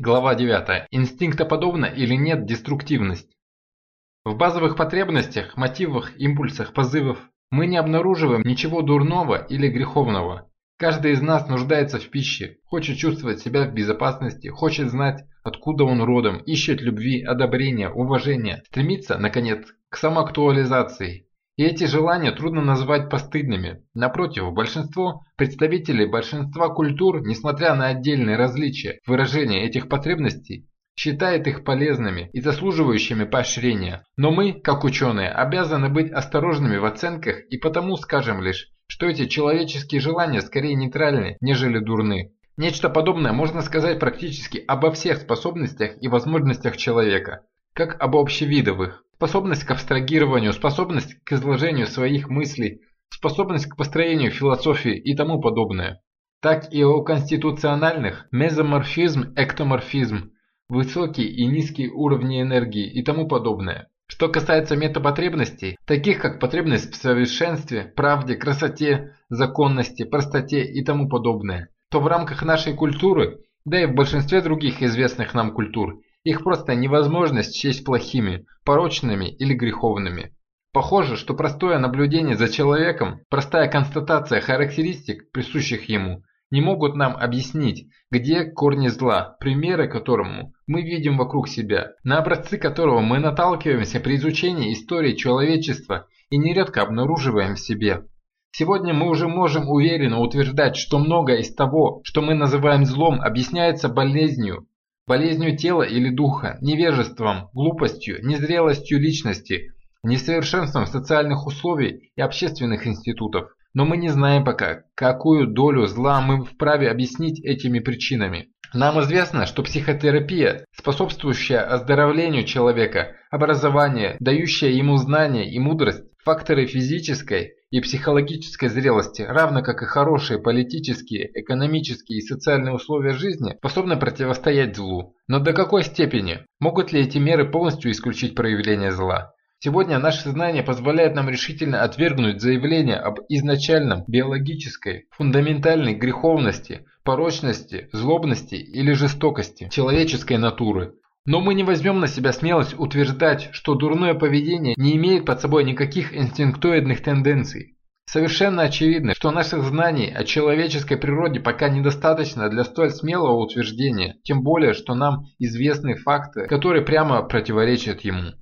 глава 9. Инстинктоподобна или нет деструктивность? В базовых потребностях, мотивах, импульсах, позывов мы не обнаруживаем ничего дурного или греховного. Каждый из нас нуждается в пище, хочет чувствовать себя в безопасности, хочет знать, откуда он родом, ищет любви, одобрения, уважения, стремится, наконец, к самоактуализации. И эти желания трудно назвать постыдными. Напротив, большинство представителей большинства культур, несмотря на отдельные различия выражения этих потребностей, считает их полезными и заслуживающими поощрения. Но мы, как ученые, обязаны быть осторожными в оценках и потому скажем лишь, что эти человеческие желания скорее нейтральны, нежели дурны. Нечто подобное можно сказать практически обо всех способностях и возможностях человека, как об общевидовых способность к абстрагированию, способность к изложению своих мыслей, способность к построению философии и тому подобное. Так и о конституциональных мезоморфизм, эктоморфизм, высокие и низкие уровни энергии и тому подобное. Что касается метапотребностей, таких как потребность в совершенстве, правде, красоте, законности, простоте и тому подобное, то в рамках нашей культуры, да и в большинстве других известных нам культур, их просто невозможно счесть плохими, порочными или греховными. Похоже, что простое наблюдение за человеком, простая констатация характеристик, присущих ему, не могут нам объяснить, где корни зла, примеры которому мы видим вокруг себя, на образцы которого мы наталкиваемся при изучении истории человечества и нередко обнаруживаем в себе. Сегодня мы уже можем уверенно утверждать, что многое из того, что мы называем злом, объясняется болезнью, болезнью тела или духа, невежеством, глупостью, незрелостью личности, несовершенством социальных условий и общественных институтов. Но мы не знаем пока, какую долю зла мы вправе объяснить этими причинами. Нам известно, что психотерапия, способствующая оздоровлению человека, образование, дающая ему знания и мудрость, факторы физической и психологической зрелости, равно как и хорошие политические, экономические и социальные условия жизни, способны противостоять злу. Но до какой степени? Могут ли эти меры полностью исключить проявление зла? Сегодня наше знание позволяет нам решительно отвергнуть заявление об изначальном биологической, фундаментальной греховности, порочности, злобности или жестокости человеческой натуры. Но мы не возьмем на себя смелость утверждать, что дурное поведение не имеет под собой никаких инстинктоидных тенденций. Совершенно очевидно, что наших знаний о человеческой природе пока недостаточно для столь смелого утверждения, тем более, что нам известны факты, которые прямо противоречат ему.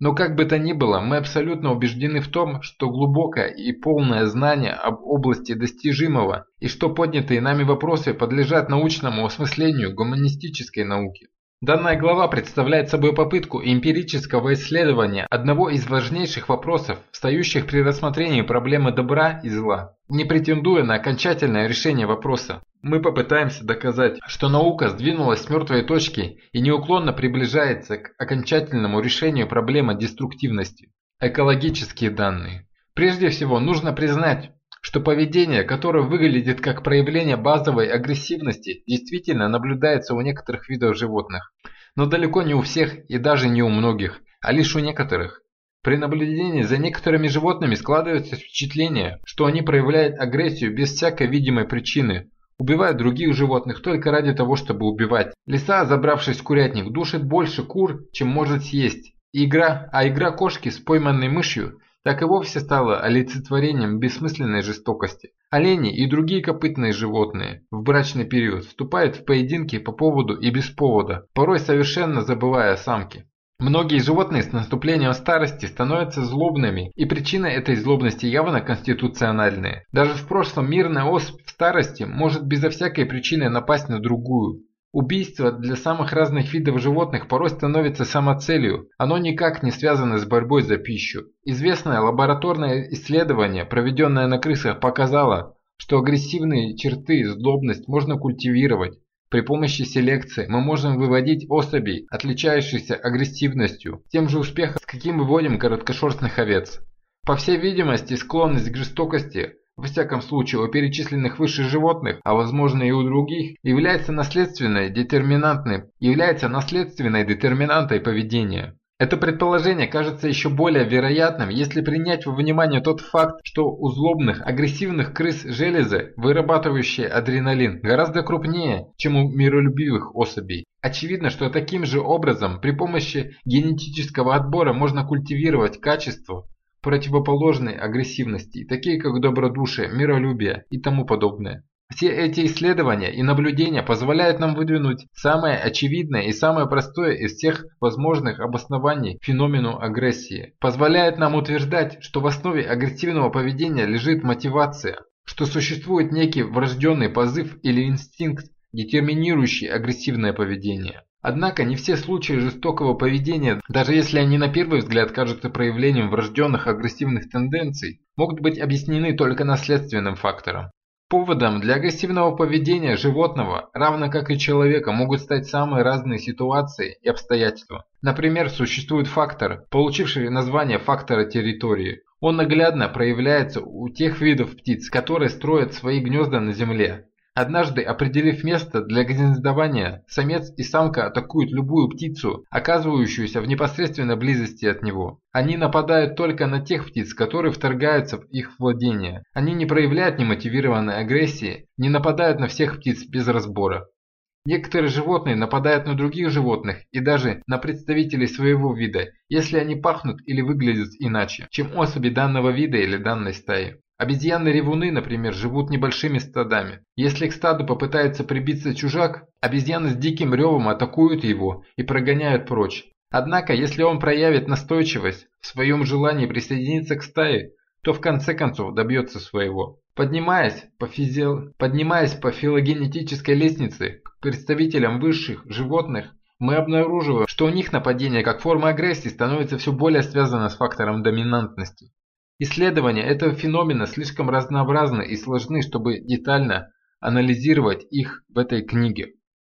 Но как бы то ни было, мы абсолютно убеждены в том, что глубокое и полное знание об области достижимого и что поднятые нами вопросы подлежат научному осмыслению гуманистической науки. Данная глава представляет собой попытку эмпирического исследования одного из важнейших вопросов, встающих при рассмотрении проблемы добра и зла. Не претендуя на окончательное решение вопроса, мы попытаемся доказать, что наука сдвинулась с мертвой точки и неуклонно приближается к окончательному решению проблемы деструктивности. Экологические данные. Прежде всего, нужно признать, что поведение, которое выглядит как проявление базовой агрессивности, действительно наблюдается у некоторых видов животных. Но далеко не у всех и даже не у многих, а лишь у некоторых. При наблюдении за некоторыми животными складывается впечатление, что они проявляют агрессию без всякой видимой причины, убивают других животных только ради того, чтобы убивать. Лиса, забравшись в курятник, душит больше кур, чем может съесть. игра, а игра кошки с пойманной мышью так и вовсе стало олицетворением бессмысленной жестокости. Олени и другие копытные животные в брачный период вступают в поединки по поводу и без повода, порой совершенно забывая о самке. Многие животные с наступлением старости становятся злобными, и причина этой злобности явно конституциональная. Даже в прошлом мирная особь в старости может безо всякой причины напасть на другую. Убийство для самых разных видов животных порой становится самоцелью, оно никак не связано с борьбой за пищу. Известное лабораторное исследование, проведенное на крысах, показало, что агрессивные черты, злобность можно культивировать. При помощи селекции мы можем выводить особей, отличающихся агрессивностью, тем же успехом, с каким выводим короткошерстных овец. По всей видимости, склонность к жестокости во всяком случае у перечисленных выше животных, а возможно и у других, является наследственной детерминантной, является наследственной детерминантой поведения. Это предположение кажется еще более вероятным, если принять во внимание тот факт, что у злобных, агрессивных крыс железы, вырабатывающие адреналин, гораздо крупнее, чем у миролюбивых особей. Очевидно, что таким же образом при помощи генетического отбора можно культивировать качества, противоположные агрессивности, такие как добродушие, миролюбие и тому подобное. Все эти исследования и наблюдения позволяют нам выдвинуть самое очевидное и самое простое из всех возможных обоснований феномену агрессии. Позволяет нам утверждать, что в основе агрессивного поведения лежит мотивация, что существует некий врожденный позыв или инстинкт, детерминирующий агрессивное поведение. Однако не все случаи жестокого поведения, даже если они на первый взгляд кажутся проявлением врожденных агрессивных тенденций, могут быть объяснены только наследственным фактором. Поводом для агрессивного поведения животного, равно как и человека, могут стать самые разные ситуации и обстоятельства. Например, существует фактор, получивший название фактора территории. Он наглядно проявляется у тех видов птиц, которые строят свои гнезда на земле. Однажды, определив место для гнездования, самец и самка атакуют любую птицу, оказывающуюся в непосредственной близости от него. Они нападают только на тех птиц, которые вторгаются в их владение. Они не проявляют немотивированной агрессии, не нападают на всех птиц без разбора. Некоторые животные нападают на других животных и даже на представителей своего вида, если они пахнут или выглядят иначе, чем особи данного вида или данной стаи. Обезьяны-ревуны, например, живут небольшими стадами. Если к стаду попытается прибиться чужак, обезьяны с диким ревом атакуют его и прогоняют прочь. Однако, если он проявит настойчивость в своем желании присоединиться к стае, то в конце концов добьется своего. Поднимаясь по, физи... Поднимаясь по филогенетической лестнице к представителям высших животных, мы обнаруживаем, что у них нападение как форма агрессии становится все более связано с фактором доминантности. Исследования этого феномена слишком разнообразны и сложны, чтобы детально анализировать их в этой книге.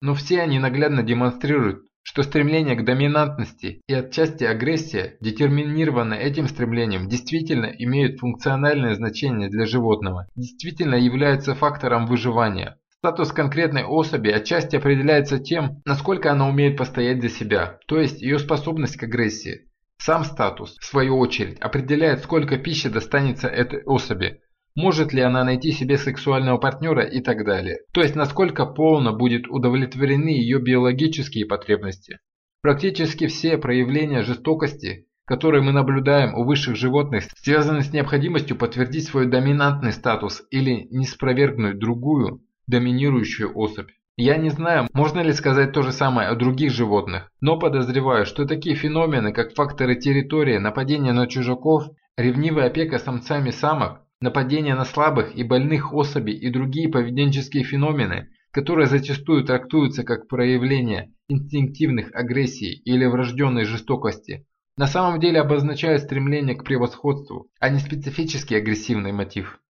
Но все они наглядно демонстрируют, что стремление к доминантности и отчасти агрессия, детерминированная этим стремлением, действительно имеют функциональное значение для животного, действительно являются фактором выживания. Статус конкретной особи отчасти определяется тем, насколько она умеет постоять за себя, то есть ее способность к агрессии. Сам статус, в свою очередь, определяет, сколько пищи достанется этой особи, может ли она найти себе сексуального партнера и так далее. То есть, насколько полно будет удовлетворены ее биологические потребности. Практически все проявления жестокости, которые мы наблюдаем у высших животных, связаны с необходимостью подтвердить свой доминантный статус или не спровергнуть другую, доминирующую особь. Я не знаю, можно ли сказать то же самое о других животных, но подозреваю, что такие феномены, как факторы территории, нападение на чужаков, ревнивая опека самцами самок, нападение на слабых и больных особей и другие поведенческие феномены, которые зачастую трактуются как проявление инстинктивных агрессий или врожденной жестокости, на самом деле обозначают стремление к превосходству, а не специфический агрессивный мотив.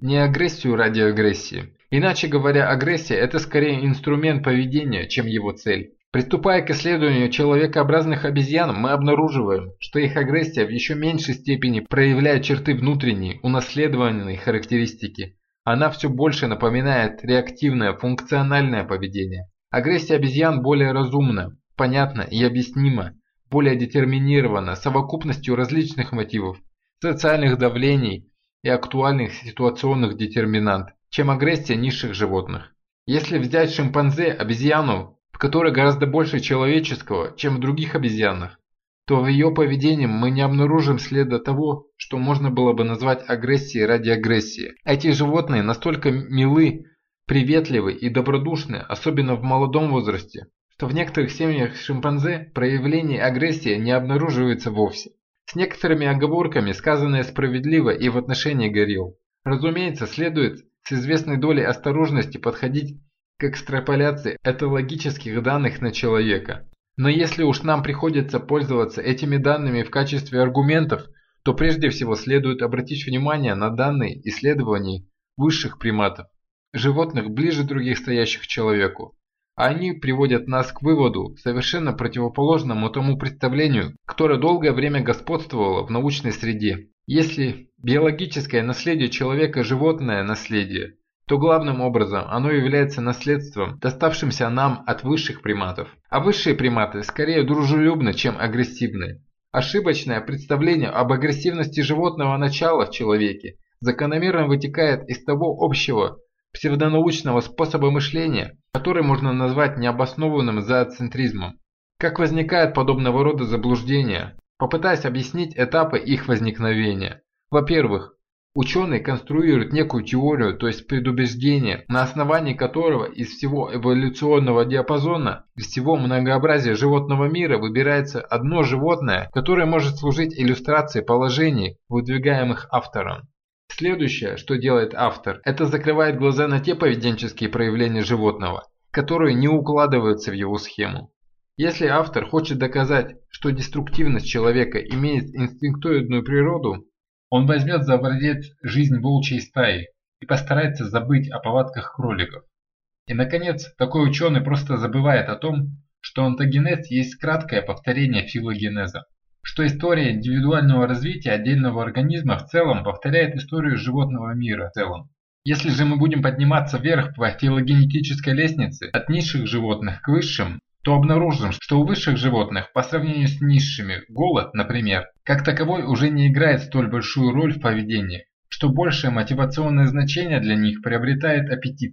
Не агрессию ради агрессии. Иначе говоря, агрессия – это скорее инструмент поведения, чем его цель. Приступая к исследованию человекообразных обезьян, мы обнаруживаем, что их агрессия в еще меньшей степени проявляет черты внутренней, унаследованной характеристики. Она все больше напоминает реактивное, функциональное поведение. Агрессия обезьян более разумна, понятна и объяснима, более детерминирована совокупностью различных мотивов, социальных давлений и актуальных ситуационных детерминант чем агрессия низших животных. Если взять шимпанзе, обезьяну, в которой гораздо больше человеческого, чем в других обезьянах, то в ее поведении мы не обнаружим следа того, что можно было бы назвать агрессией ради агрессии. Эти животные настолько милы, приветливы и добродушны, особенно в молодом возрасте, что в некоторых семьях шимпанзе проявление агрессии не обнаруживается вовсе. С некоторыми оговорками, сказанное справедливо и в отношении горилл. Разумеется, следует с известной долей осторожности подходить к экстраполяции этологических данных на человека. Но если уж нам приходится пользоваться этими данными в качестве аргументов, то прежде всего следует обратить внимание на данные исследований высших приматов, животных ближе других стоящих к человеку. Они приводят нас к выводу, совершенно противоположному тому представлению, которое долгое время господствовало в научной среде. Если биологическое наследие человека – животное наследие, то главным образом оно является наследством, доставшимся нам от высших приматов. А высшие приматы скорее дружелюбны, чем агрессивны. Ошибочное представление об агрессивности животного начала в человеке закономерно вытекает из того общего псевдонаучного способа мышления, который можно назвать необоснованным зооцентризмом. Как возникают подобного рода заблуждения? Попытаясь объяснить этапы их возникновения. Во-первых, ученый конструирует некую теорию, то есть предубеждение, на основании которого из всего эволюционного диапазона, из всего многообразия животного мира выбирается одно животное, которое может служить иллюстрацией положений, выдвигаемых автором. Следующее, что делает автор, это закрывает глаза на те поведенческие проявления животного, которые не укладываются в его схему. Если автор хочет доказать, что деструктивность человека имеет инстинктоидную природу, он возьмет за образец жизнь волчьей стаи и постарается забыть о повадках кроликов. И, наконец, такой ученый просто забывает о том, что онтогенез есть краткое повторение филогенеза что история индивидуального развития отдельного организма в целом повторяет историю животного мира в целом. Если же мы будем подниматься вверх по филогенетической лестнице от низших животных к высшим, то обнаружим, что у высших животных по сравнению с низшими голод, например, как таковой уже не играет столь большую роль в поведении, что большее мотивационное значение для них приобретает аппетит.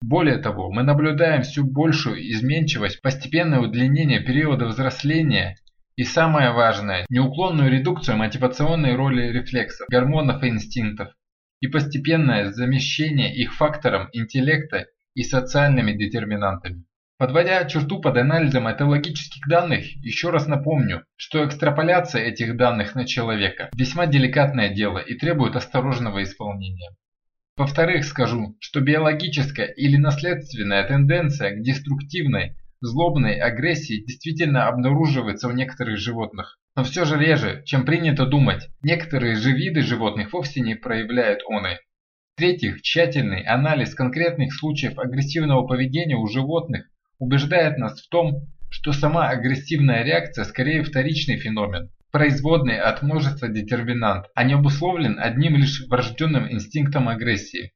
Более того, мы наблюдаем все большую изменчивость, постепенное удлинение периода взросления и самое важное – неуклонную редукцию мотивационной роли рефлексов, гормонов и инстинктов, и постепенное замещение их фактором интеллекта и социальными детерминантами. Подводя черту под анализом этологических данных, еще раз напомню, что экстраполяция этих данных на человека – весьма деликатное дело и требует осторожного исполнения. Во-вторых, скажу, что биологическая или наследственная тенденция к деструктивной злобной агрессии действительно обнаруживается у некоторых животных. Но все же реже, чем принято думать. Некоторые же виды животных вовсе не проявляют оны. В-третьих, тщательный анализ конкретных случаев агрессивного поведения у животных убеждает нас в том, что сама агрессивная реакция скорее вторичный феномен, производный от множества детерминант, а не обусловлен одним лишь врожденным инстинктом агрессии.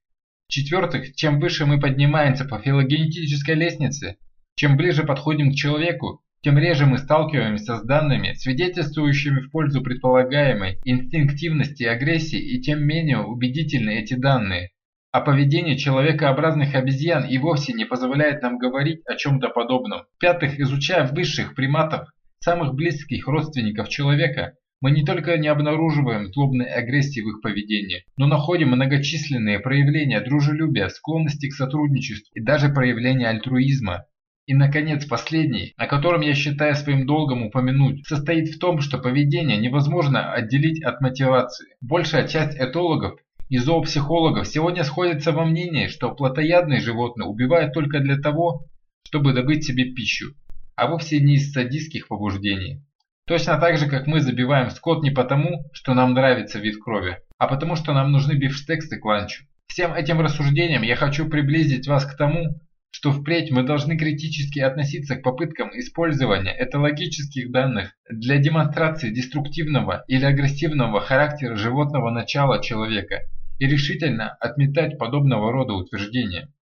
В-четвертых, чем выше мы поднимаемся по филогенетической лестнице, чем ближе подходим к человеку, тем реже мы сталкиваемся с данными, свидетельствующими в пользу предполагаемой инстинктивности и агрессии, и тем менее убедительны эти данные. А поведение человекообразных обезьян и вовсе не позволяет нам говорить о чем-то подобном. В-пятых, изучая высших приматов, самых близких родственников человека, мы не только не обнаруживаем злобной агрессии в их поведении, но находим многочисленные проявления дружелюбия, склонности к сотрудничеству и даже проявления альтруизма. И, наконец, последний, о котором я считаю своим долгом упомянуть, состоит в том, что поведение невозможно отделить от мотивации. Большая часть этологов и зоопсихологов сегодня сходятся во мнении, что плотоядные животные убивают только для того, чтобы добыть себе пищу, а вовсе не из садистских побуждений. Точно так же, как мы забиваем скот не потому, что нам нравится вид крови, а потому что нам нужны бифштексы к ланчу. Всем этим рассуждениям я хочу приблизить вас к тому, что впредь мы должны критически относиться к попыткам использования этологических данных для демонстрации деструктивного или агрессивного характера животного начала человека и решительно отметать подобного рода утверждения.